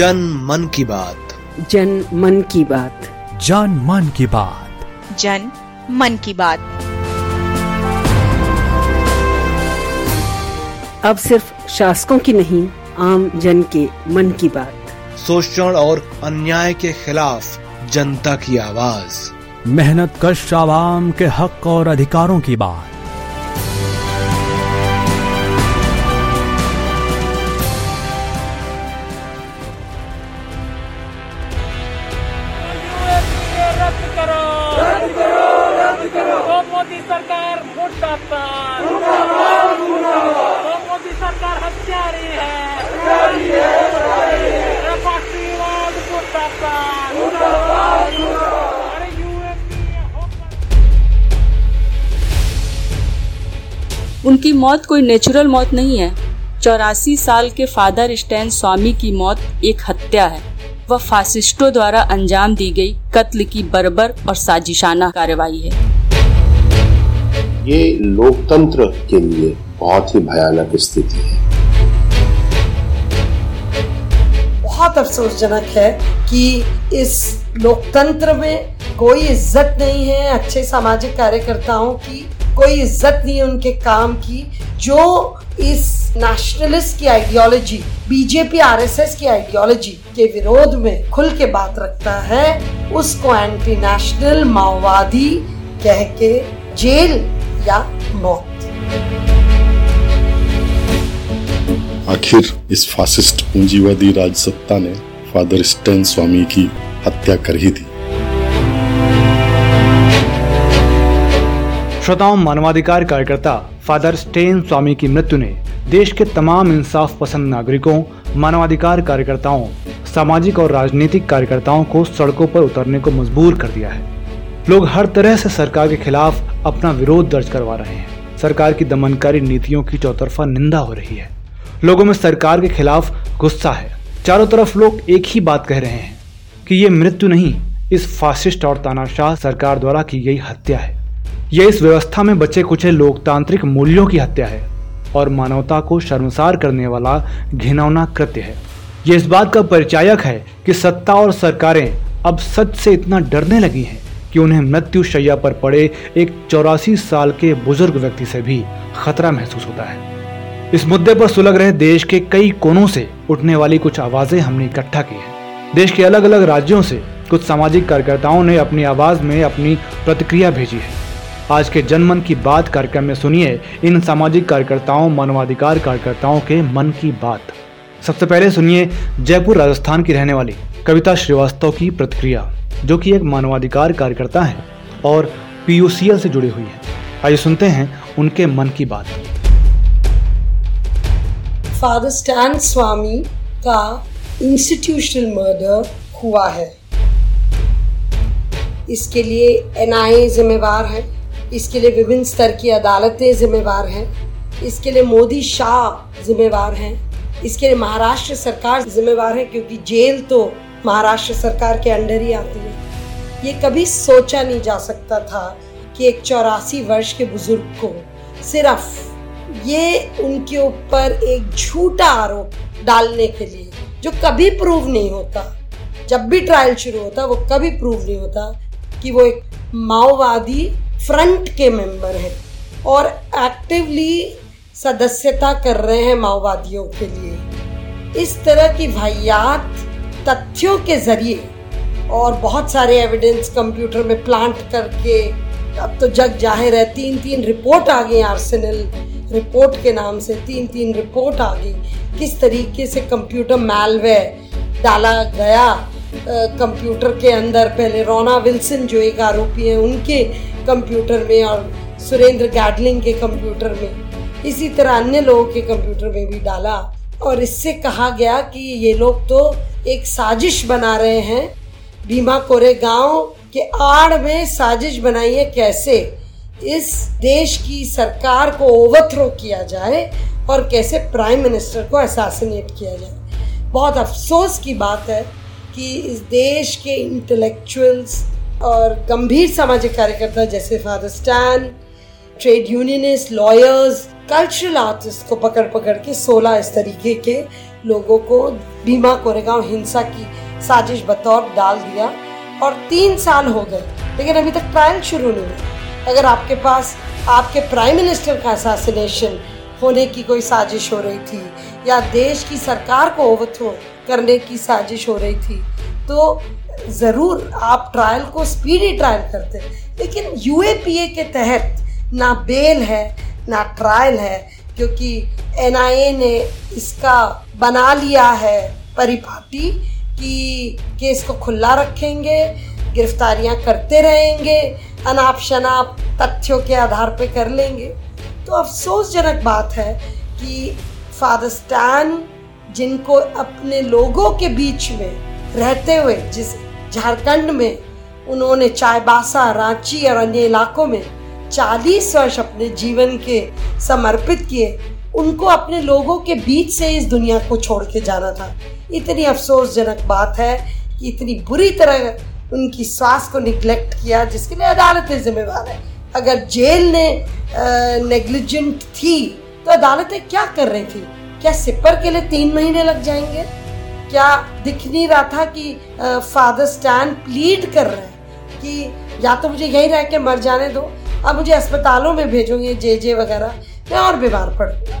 जन मन की बात। जन मन की बात। जन मन की बात। जन मन की बात। अब सिर्फ़ शासकों की नहीं आम जन के मन की बात। शोषण और अन्याय के खिलाफ जनता की आवाज़। मेहनत कश आवाम के हक और अधिकारों की बात। मौत कोई नेचुरल मौत नहीं है। चौरासी साल के फादर स्टैन स्वामी की मौत एक हत्या है। वह फासिस्टों द्वारा अंजाम दी गई कत्ल की बर्बर और साजिशाना कार्रवाई है। ये लोकतंत्र के लिए बहुत ही भयानक स्थिति है। बहुत अफसोसजनक है कि इस लोकतंत्र में कोई इज़्ज़त नहीं है। अच्छे सामाजिक कार्यकर्ताओं की कोई इज़्ज़त नहीं है उनके काम की, जो इस नेशनलिस्ट की आइडियोलॉजी बीजेपी आरएसएस की आइडियोलॉजी के विरोध में खुल के बात रखता है, उसको एंटी नेशनल माओवादी कह के जेल या मौत। आखिर इस फासिस्ट पूंजीवादी राजसत्ता ने फादर स्टेन स्वामी की हत्या कर ही दी। श्रोताओं, मानवाधिकार कार्यकर्ता फादर स्टेन स्वामी की मृत्यु ने देश के तमाम इंसाफ पसंद नागरिकों, मानवाधिकार कार्यकर्ताओं, सामाजिक और राजनीतिक कार्यकर्ताओं को सड़कों पर उतरने को मजबूर कर दिया है। लोग हर तरह से सरकार के खिलाफ अपना विरोध दर्ज करवा रहे हैं। सरकार की दमनकारी नीतियों की चौतरफा निंदा हो रही है। लोगों में सरकार के खिलाफ गुस्सा है। चारों तरफ़ लोग एक ही बात कह रहे हैं कि ये मृत्यु नहीं, इस फासिस्ट और तानाशाह सरकार द्वारा की गई हत्या है। यह इस व्यवस्था में बचे कुचे लोकतांत्रिक मूल्यों की हत्या है और मानवता को शर्मसार करने वाला घिनौना कृत्य है। यह इस बात का परिचायक है कि सत्ता और सरकारें अब सच से इतना डरने लगी हैं कि उन्हें मृत्यु शैया पर पड़े एक चौरासी साल के बुज़ुर्ग व्यक्ति से भी खतरा महसूस होता है। इस मुद्दे पर सुलग रहे देश के कई कोनों से उठने वाली कुछ आवाज़ें हमने इकट्ठा की हैं। देश के अलग अलग राज्यों से कुछ सामाजिक कार्यकर्ताओं ने अपनी आवाज़ में अपनी प्रतिक्रिया भेजी है। आज के जनमन की बात कार्यक्रम में सुनिए इन सामाजिक कार्यकर्ताओं, मानवाधिकार कार्यकर्ताओं के मन की बात। सबसे पहले सुनिए जयपुर राजस्थान की रहने वाली कविता श्रीवास्तव की प्रतिक्रिया, जो कि एक मानवाधिकार कार्यकर्ता है और पीयूसीएल से जुड़ी हुई है। आइए सुनते हैं उनके मन की बात। फादर स्टैन स्वामी का इंस्टीट्यूशनल मर्डर हुआ है। इसके लिए एनआईए जिम्मेवार है। इसके लिए विभिन्न स्तर की अदालतें जिम्मेवार हैं। इसके लिए मोदी शाह जिम्मेवार हैं। इसके लिए महाराष्ट्र सरकार जिम्मेवार है क्योंकि जेल तो महाराष्ट्र सरकार के अंडर ही आती है। ये कभी सोचा नहीं जा सकता था कि एक चौरासी वर्ष के बुज़ुर्ग को सिर्फ़ ये उनके ऊपर एक झूठा आरोप डालने के लिए, जो कभी प्रूव नहीं होता, जब भी ट्रायल शुरू होता, वो कभी प्रूव नहीं होता कि वो एक माओवादी फ्रंट के मेंबर हैं और एक्टिवली सदस्यता कर रहे हैं माओवादियों के लिए। इस तरह की वाहियात तथ्यों के ज़रिए और बहुत सारे एविडेंस कंप्यूटर में प्लांट करके, अब तो जग ज़ाहिर है तीन तीन रिपोर्ट आ गई आर्सेनल रिपोर्ट के नाम से तीन तीन रिपोर्ट आ गई। किस तरीके से कंप्यूटर मैलवेयर डाला गया कंप्यूटर के अंदर? पहले रोना विल्सन जो एक आरोपी हैं, उनके कंप्यूटर में और सुरेंद्र गैडलिंग के कंप्यूटर में। इसी तरह अन्य लोगों के कंप्यूटर में भी डाला। और इससे कहा गया कि ये लोग तो एक साजिश बना रहे हैं। भीमा कोरे गाँव के आड़ में साजिश बनाई है। कैसे? इस देश की सरकार को ओवरथ्रो किया जाए और कैसे प्राइम मिनिस्टर को असैसिनेट किया जाए। बहुत अफसोस की बात है कि इस देश के इंटेलेक्चुअल्स और गंभीर सामाजिक कार्यकर्ता जैसे father Stan, trade unionist lawyers cultural artist को पकड़ पकड़ के 16 इस तरीके के लोगों को भीमा कोरेगांव हिंसा की साजिश बतौर डाल दिया और तीन साल हो गए। लेकिन अभी तक ट्रायल शुरू नहीं हुआ। अगर आपके पास, आपके प्राइम मिनिस्टर का असैसिनेशन होने की कोई साजिश हो रही थी या देश की सरकार को ओवरथ्रो करने की साजिश हो रही थी तो ज़रूर आप ट्रायल को स्पीडी ट्रायल करते लेकिन यूएपीए के तहत ना बेल है, ना ट्रायल है, क्योंकि एनआईए ने इसका बना लिया है परिपाटी कि केस को खुला रखेंगे, गिरफ्तारियाँ करते रहेंगे अनाप शनाप तथ्यों के आधार पर कर लेंगे। तो अफसोसजनक बात है कि फादर स्टैन जिनको अपने लोगों के बीच में रहते हुए, जिस झारखंड में उन्होंने चायबासा रांची और अन्य इलाकों में 40 वर्ष अपने जीवन के समर्पित किए। उनको अपने लोगों के बीच से इस दुनिया को छोड़ के जाना था। इतनी अफसोसजनक बात है कि इतनी बुरी तरह उनकी स्वास्थ्य को निग्लेक्ट किया, जिसके लिए अदालतें जिम्मेवार है। अगर जेल ने नेग्लिजेंट थी तो अदालतें क्या कर रही थी? क्या सिपर के लिए तीन महीने लग जाएँगे? क्या दिख नहीं रहा था कि फादर स्टैन प्लीड कर रहे हैं कि या तो मुझे यहीं रह के मर जाने दो अब मुझे अस्पतालों में भेजोगे जे जे वगैरह, मैं और बीमार पड़ गया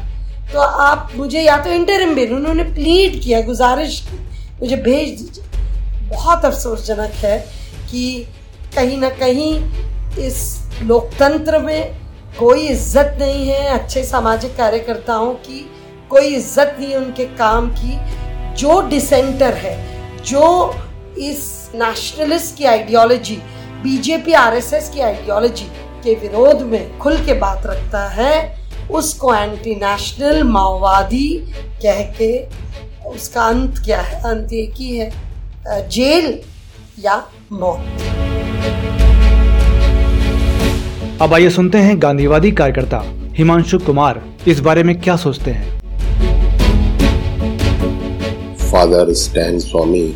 तो आप मुझे या तो इंटरम भेज, उन्होंने प्लीड किया, गुजारिश की, मुझे भेज दीजिए। बहुत अफसोसजनक है कि कहीं ना कहीं इस लोकतंत्र में कोई इज़्ज़त नहीं है, अच्छे सामाजिक कार्यकर्ताओं की कोई इज़्ज़त नहीं है उनके काम की। जो डिसेंटर है, जो इस नेशनलिस्ट की आइडियोलॉजी बीजेपी आरएसएस की आइडियोलॉजी के विरोध में खुल के बात रखता है, उसको एंटी नेशनल माओवादी कह के उसका अंत क्या है? अंत एक ही है जेल या मौत। अब आइए सुनते हैं गांधीवादी कार्यकर्ता हिमांशु कुमार, इस बारे में क्या सोचते हैं? फादर स्टैन स्वामी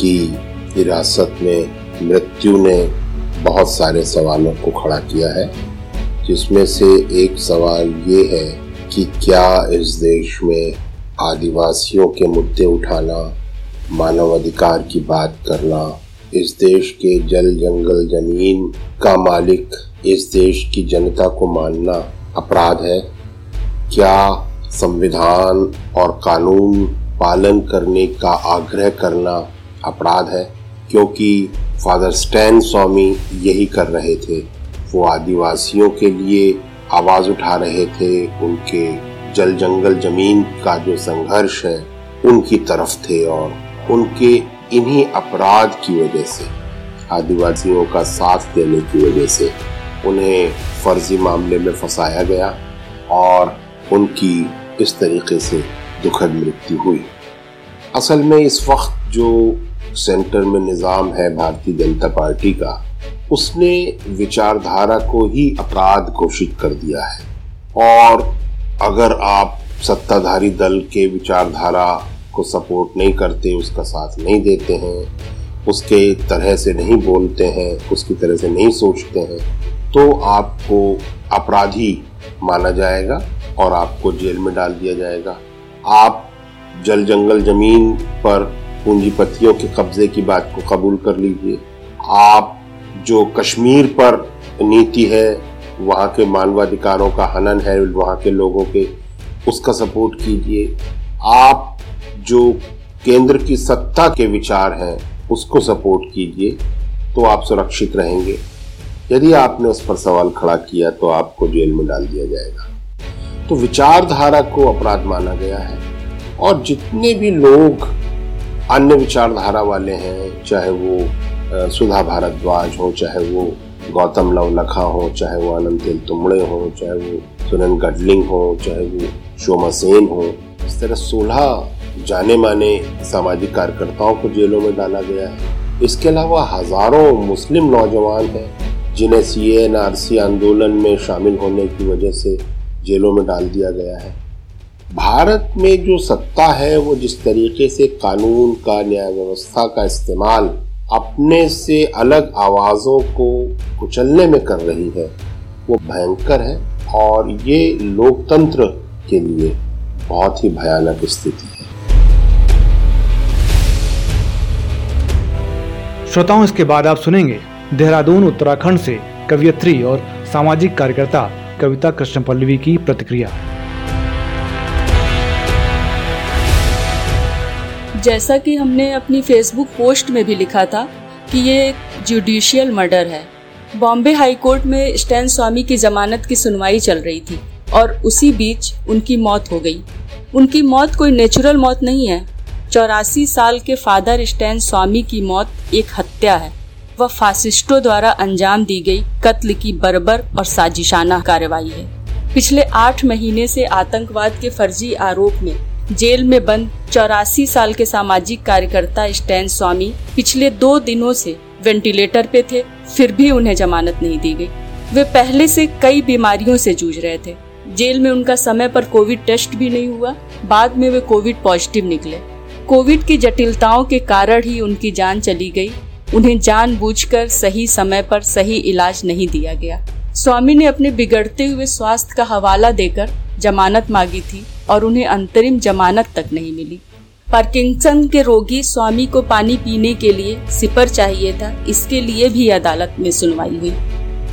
की हिरासत में मृत्यु ने बहुत सारे सवालों को खड़ा किया है, जिसमें से एक सवाल ये है कि क्या इस देश में आदिवासियों के मुद्दे उठाना, मानव अधिकार की बात करना, इस देश के जल जंगल ज़मीन का मालिक, इस देश की जनता को मानना अपराध है? क्या संविधान और कानून पालन करने का आग्रह करना अपराध है, क्योंकि फादर स्टैन स्वामी यही कर रहे थे। वो आदिवासियों के लिए आवाज़ उठा रहे थे, उनके जल जंगल ज़मीन का जो संघर्ष है, उनकी तरफ़ थे और उनके इन्हीं अपराध की वजह से, आदिवासियों का साथ देने की वजह से उन्हें फर्जी मामले में फंसाया गया और उनकी इस तरीके से दुखद मृत्यु हुई। असल में इस वक्त जो सेंटर में निज़ाम है भारतीय जनता पार्टी का, उसने विचारधारा को ही अपराध घोषित कर दिया है। और अगर आप सत्ताधारी दल के विचारधारा को सपोर्ट नहीं करते, उसका साथ नहीं देते हैं, उसके तरह से नहीं बोलते हैं, उसकी तरह से नहीं सोचते हैं तो आपको अपराधी माना जाएगा और आपको जेल में डाल दिया जाएगा। आप जल जंगल ज़मीन पर पूंजीपतियों के कब्जे की बात को कबूल कर लीजिए। आप जो कश्मीर पर नीति है, वहाँ के मानवाधिकारों का हनन है, वहाँ के लोगों के, उसका सपोर्ट कीजिए। आप जो केंद्र की सत्ता के विचार हैं, उसको सपोर्ट कीजिए तो आप सुरक्षित रहेंगे। यदि आपने उस पर सवाल खड़ा किया तो आपको जेल में डाल दिया जाएगा। तो विचारधारा को अपराध माना गया है। और जितने भी लोग अन्य विचारधारा वाले हैं, चाहे वो सुधा भारद्वाज हो, चाहे वो गौतम लवलखा हो, चाहे वो आनंद तेल तुमड़े हो, चाहे वो सुनन गडलिंग हो, चाहे वो शोमा सेन हो, इस तरह सोलह जाने माने सामाजिक कार्यकर्ताओं को जेलों में डाला गया है। इसके अलावा हज़ारों मुस्लिम नौजवान हैं, जिन्हें सी एन आंदोलन में शामिल होने की वजह से जेलों में डाल दिया गया है। भारत में जो सत्ता है, वो जिस तरीके से कानून का, न्याय व्यवस्था का इस्तेमाल अपने से अलग आवाजों को कुचलने में कर रही है, वो भयंकर है और ये लोकतंत्र के लिए बहुत ही भयानक स्थिति है। श्रोताओं, इसके बाद आप सुनेंगे देहरादून, उत्तराखंड से कवियत्री और सामाजिक कार्यकर्ता कविता कृष्ण पल्लवी की प्रतिक्रिया। जैसा कि हमने अपनी फेसबुक पोस्ट में भी लिखा था कि ये एक जुडिशियल मर्डर है। बॉम्बे हाई कोर्ट में स्टैन स्वामी की जमानत की सुनवाई चल रही थी और उसी बीच उनकी मौत हो गई। उनकी मौत कोई नेचुरल मौत नहीं है। चौरासी साल के फादर स्टैन स्वामी की मौत एक हत्या है। वह फासिस्टों द्वारा अंजाम दी गई कत्ल की बर्बर और साजिशाना कार्रवाई है। पिछले आठ महीने से आतंकवाद के फर्जी आरोप में जेल में बंद चौरासी साल के सामाजिक कार्यकर्ता स्टैन स्वामी पिछले दो दिनों से वेंटिलेटर पे थे, फिर भी उन्हें जमानत नहीं दी गई। वे पहले से कई बीमारियों से जूझ रहे थे। जेल में उनका समय पर कोविड टेस्ट भी नहीं हुआ, बाद में वे कोविड पॉजिटिव निकले। कोविड की जटिलताओं के कारण ही उनकी जान चली गई उन्हें जानबूझकर सही समय पर सही इलाज नहीं दिया गया। स्वामी ने अपने बिगड़ते हुए स्वास्थ्य का हवाला देकर जमानत मांगी थी और उन्हें अंतरिम जमानत तक नहीं मिली। पार्किंसन के रोगी स्वामी को पानी पीने के लिए सिपर चाहिए था, इसके लिए भी अदालत में सुनवाई हुई।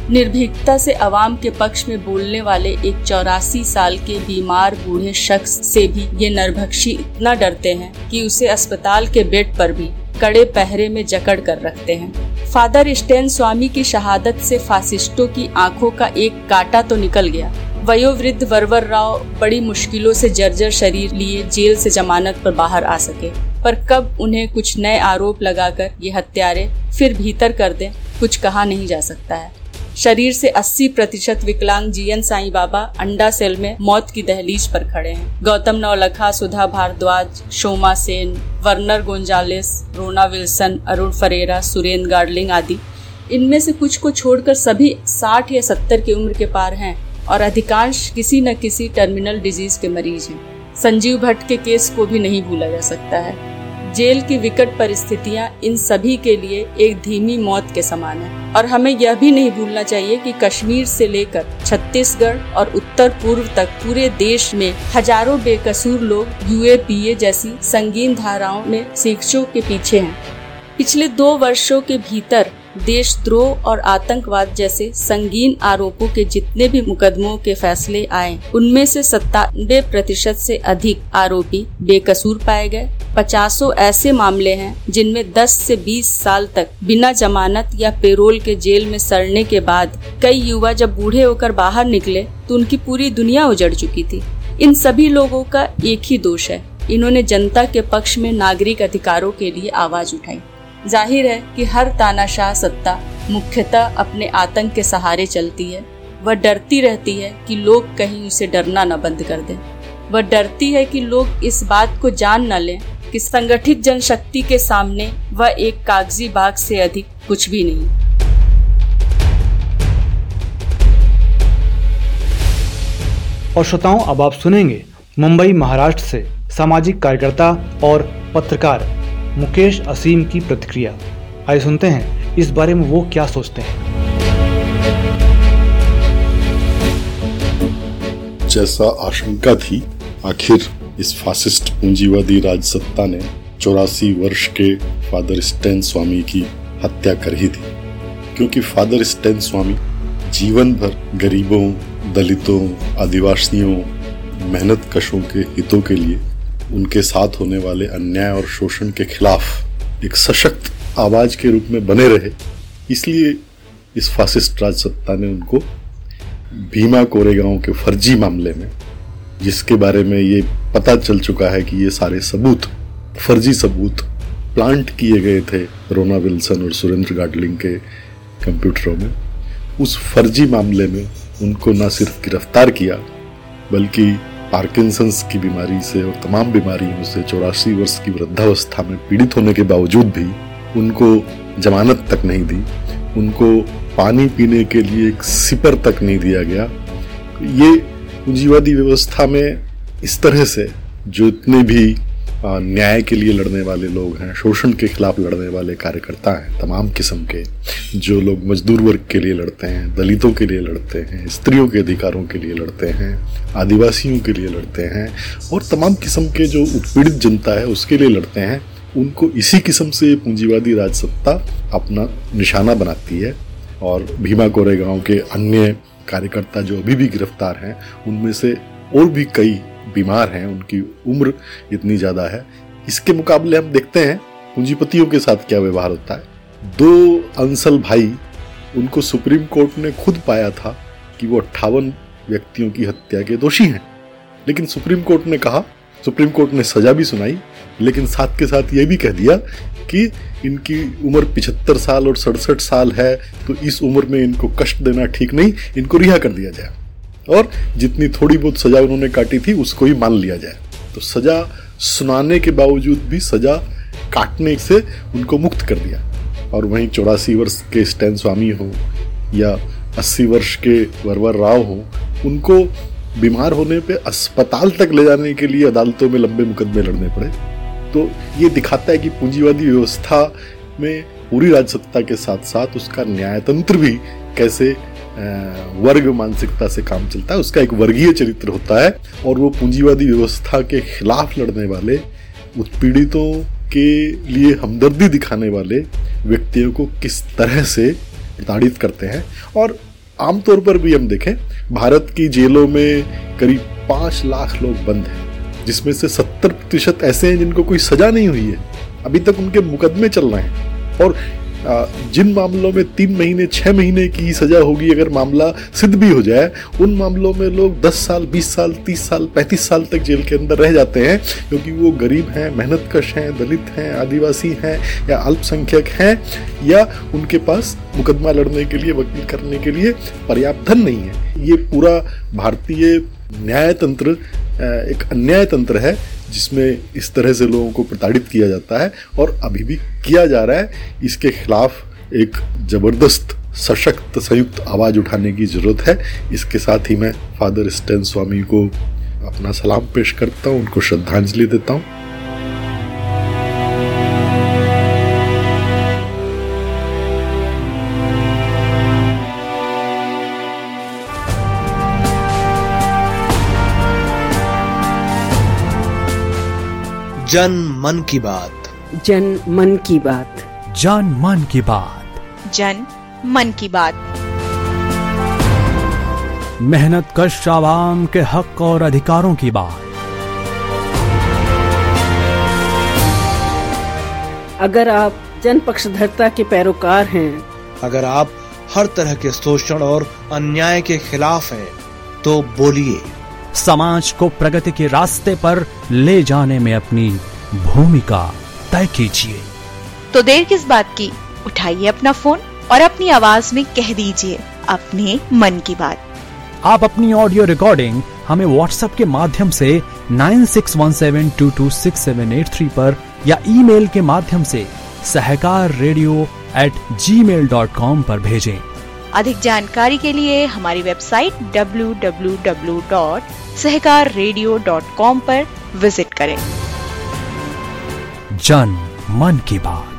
निर्भीकता से अवाम के पक्ष में बोलने वाले एक चौरासी साल के बीमार बूढ़े शख्स से भी ये नरभक्षी इतना डरते हैं कि उसे अस्पताल के बेड पर भी कड़े पहरे में जकड़ कर रखते हैं। फादर स्टेन स्वामी की शहादत से फासिस्टों की आँखों का एक काटा तो निकल गया। वयोवृद्ध वरवर राव बड़ी मुश्किलों से जर्जर शरीर लिए जेल से जमानत पर बाहर आ सके। पर कब उन्हें कुछ नए आरोप लगाकर ये हत्यारे फिर भीतर कर दें, कुछ कहा नहीं जा सकता है। शरीर से 80 प्रतिशत विकलांग जीएन साई बाबा अंडा सेल में मौत की दहलीज पर खड़े हैं। गौतम नवलखा सुधा भारद्वाज, शोमा सेन, वर्नर गोंजालेस, रोना विल्सन, अरुण फरेरा, सुरेंद्र गार्डलिंग आदि। इनमें से कुछ को छोड़कर सभी 60 या 70 की उम्र के पार हैं और अधिकांश किसी न किसी टर्मिनल डिज़ीज़ के मरीज़ हैं। संजीव भट्ट के केस को भी नहीं भूला जा सकता है। जेल की विकट परिस्थितियाँ इन सभी के लिए एक धीमी मौत के समान है। और हमें यह भी नहीं भूलना चाहिए कि कश्मीर से लेकर छत्तीसगढ़ और उत्तर पूर्व तक पूरे देश में हज़ारों बेकसूर लोग यूएपीए जैसी संगीन धाराओं में शिक्षकों के पीछे हैं। पिछले दो वर्षों के भीतर देशद्रोह और आतंकवाद जैसे संगीन आरोपों के जितने भी मुकदमों के फैसले आए, उनमें से सत्तानबे प्रतिशत से अधिक आरोपी बेकसूर पाए गए। पचासों ऐसे मामले हैं जिनमें 10 से 20 साल तक बिना जमानत या पेरोल के जेल में सड़ने के बाद कई युवा जब बूढ़े होकर बाहर निकले तो उनकी पूरी दुनिया उजड़ चुकी थी। इन सभी लोगों का एक ही दोष है। इन्होंने जनता के पक्ष में नागरिक अधिकारों के लिए आवाज़ उठाई। ज़ाहिर है कि हर तानाशाह सत्ता मुख्यतः अपने आतंक के सहारे चलती है। वह डरती रहती है कि लोग कहीं उसे डरना न बंद कर दें। वह डरती है कि लोग इस बात को जान न लें कि संगठित जनशक्ति के सामने वह एक कागज़ी बाग से अधिक कुछ भी नहीं। और श्रोताओं, अब आप सुनेंगे मुंबई महाराष्ट्र से सामाजिक कार्यकर्ता और पत्रकार मुकेश असीम की प्रतिक्रिया। आइए सुनते हैं, इस बारे में वो क्या सोचते हैं। जैसा आशंका थी, आखिर इस फासिस्ट पूंजीवादी राजसत्ता ने चौरासी वर्ष के फादर स्टेन स्वामी की हत्या कर ही थी क्योंकि फादर स्टेन स्वामी जीवन भर गरीबों, दलितों, आदिवासियों मेहनत कशों के हितों के लिए उनके साथ होने वाले अन्याय और शोषण के खिलाफ एक सशक्त आवाज़ के रूप में बने रहे। इसलिए इस फासिस्ट राज सत्ता ने उनको भीमा कोरेगांव के फर्जी मामले में, जिसके बारे में ये पता चल चुका है कि ये सारे सबूत, फर्जी सबूत प्लांट किए गए थे रोना विल्सन और सुरेंद्र गाडलिंग के कंप्यूटरों में। उस फर्जी मामले में उनको न सिर्फ़ गिरफ़्तार किया, बल्कि पार्किंसंस की बीमारी से और तमाम बीमारियों से चौरासी वर्ष की वृद्धावस्था में पीड़ित होने के बावजूद भी उनको जमानत तक नहीं दी, उनको पानी पीने के लिए एक सिपर तक नहीं दिया गया। ये पूंजीवादी व्यवस्था में इस तरह से जो इतने भी न्याय के लिए लड़ने वाले लोग हैं, शोषण के खिलाफ लड़ने वाले कार्यकर्ता हैं, तमाम किस्म के, जो लोग मजदूर वर्ग के लिए लड़ते हैं, दलितों के लिए लड़ते हैं, स्त्रियों के अधिकारों के लिए लड़ते हैं, आदिवासियों के लिए लड़ते हैं, और तमाम किस्म के जो उत्पीड़ित जनता है, उसके लिए लड़ते हैं, उनको इसी किस्म से पूंजीवादी राजसत्ता अपना निशाना बनाती है, और भीमा कोरेगांव के अन्य कार्यकर्ता जो अभी भी गिरफ़्तार हैं, उनमें से और भी कई बीमार हैं, उनकी उम्र इतनी ज़्यादा है। इसके मुकाबले हम देखते हैं पूंजीपतियों के साथ क्या व्यवहार होता है। दो अंसल भाई, उनको सुप्रीम कोर्ट ने खुद पाया था कि वो अट्ठावन व्यक्तियों की हत्या के दोषी हैं। लेकिन सुप्रीम कोर्ट ने कहा, सुप्रीम कोर्ट ने सजा भी सुनाई, लेकिन साथ के साथ ये भी कह दिया कि इनकी उम्र पिछहत्तर साल और सड़सठ साल है तो इस उम्र में इनको कष्ट देना ठीक नहीं, इनको रिहा कर दिया जाए। और जितनी थोड़ी बहुत सजा उन्होंने काटी थी, उसको ही मान लिया जाए। तो सजा सुनाने के बावजूद भी सजा काटने से उनको मुक्त कर दिया। और वहीं चौरासी वर्ष के स्टैन स्वामी हो या अस्सी वर्ष के वरवर राव हो, उनको बीमार होने पे अस्पताल तक ले जाने के लिए अदालतों में लंबे मुकदमे लड़ने पड़े। तो ये दिखाता है कि पूंजीवादी व्यवस्था में पूरी राजसत्ता के साथ साथ उसका न्यायतंत्र भी कैसे वर्ग मानसिकता से काम चलता है। उसका एक वर्गीय चरित्र होता है और वो पूंजीवादी व्यवस्था के खिलाफ लड़ने वाले, उत्पीड़ितों के लिए हमदर्दी दिखाने वाले व्यक्तियों को किस तरह से प्रताड़ित करते हैं। और आमतौर पर भी हम देखें, भारत की जेलों में करीब पाँच लाख लोग बंद हैं, जिसमें से सत्तर प्रतिशत ऐसे हैं जिनको कोई सजा नहीं हुई है। अभी तक उनके मुकदमे चल रहे हैं। और जिन मामलों में तीन महीने छः महीने की सजा होगी, अगर मामला सिद्ध भी हो जाए, उन मामलों में लोग दस साल, बीस साल, तीस साल, पैंतीस साल तक जेल के अंदर रह जाते हैं, क्योंकि वो गरीब हैं मेहनत कश हैं, दलित हैं, आदिवासी हैं, या अल्पसंख्यक हैं, या उनके पास मुकदमा लड़ने के लिए, वकील करने के लिए पर्याप्त धन नहीं है। ये पूरा भारतीय न्याय तंत्र एक अन्याय तंत्र है जिसमें इस तरह से लोगों को प्रताड़ित किया जाता है और अभी भी किया जा रहा है। इसके खिलाफ एक ज़बरदस्त, सशक्त, संयुक्त आवाज़ उठाने की ज़रूरत है। इसके साथ ही मैं फादर स्टेन स्वामी को अपना सलाम पेश करता हूँ, उनको श्रद्धांजलि देता हूँ। जन मन की बात। जन मन की बात। जन मन की बात। जन मन की बात। मेहनत कश आवाम के हक और अधिकारों की बात। अगर आप जन पक्षधरता के पैरोकार हैं अगर आप हर तरह के शोषण और अन्याय के खिलाफ हैं तो बोलिए। समाज को प्रगति के रास्ते पर ले जाने में अपनी भूमिका तय कीजिए। तो देर किस बात की? उठाइए अपना फ़ोन और अपनी आवाज़ में कह दीजिए अपने मन की बात। आप अपनी ऑडियो रिकॉर्डिंग हमें व्हाट्सएप के माध्यम से 9617226783 पर या ईमेल के माध्यम से Sahkar radio at gmail dot com पर भेजें। अधिक जानकारी के लिए हमारी वेबसाइट www.sahakarradio.com पर विज़िट करें। जन मन की बात।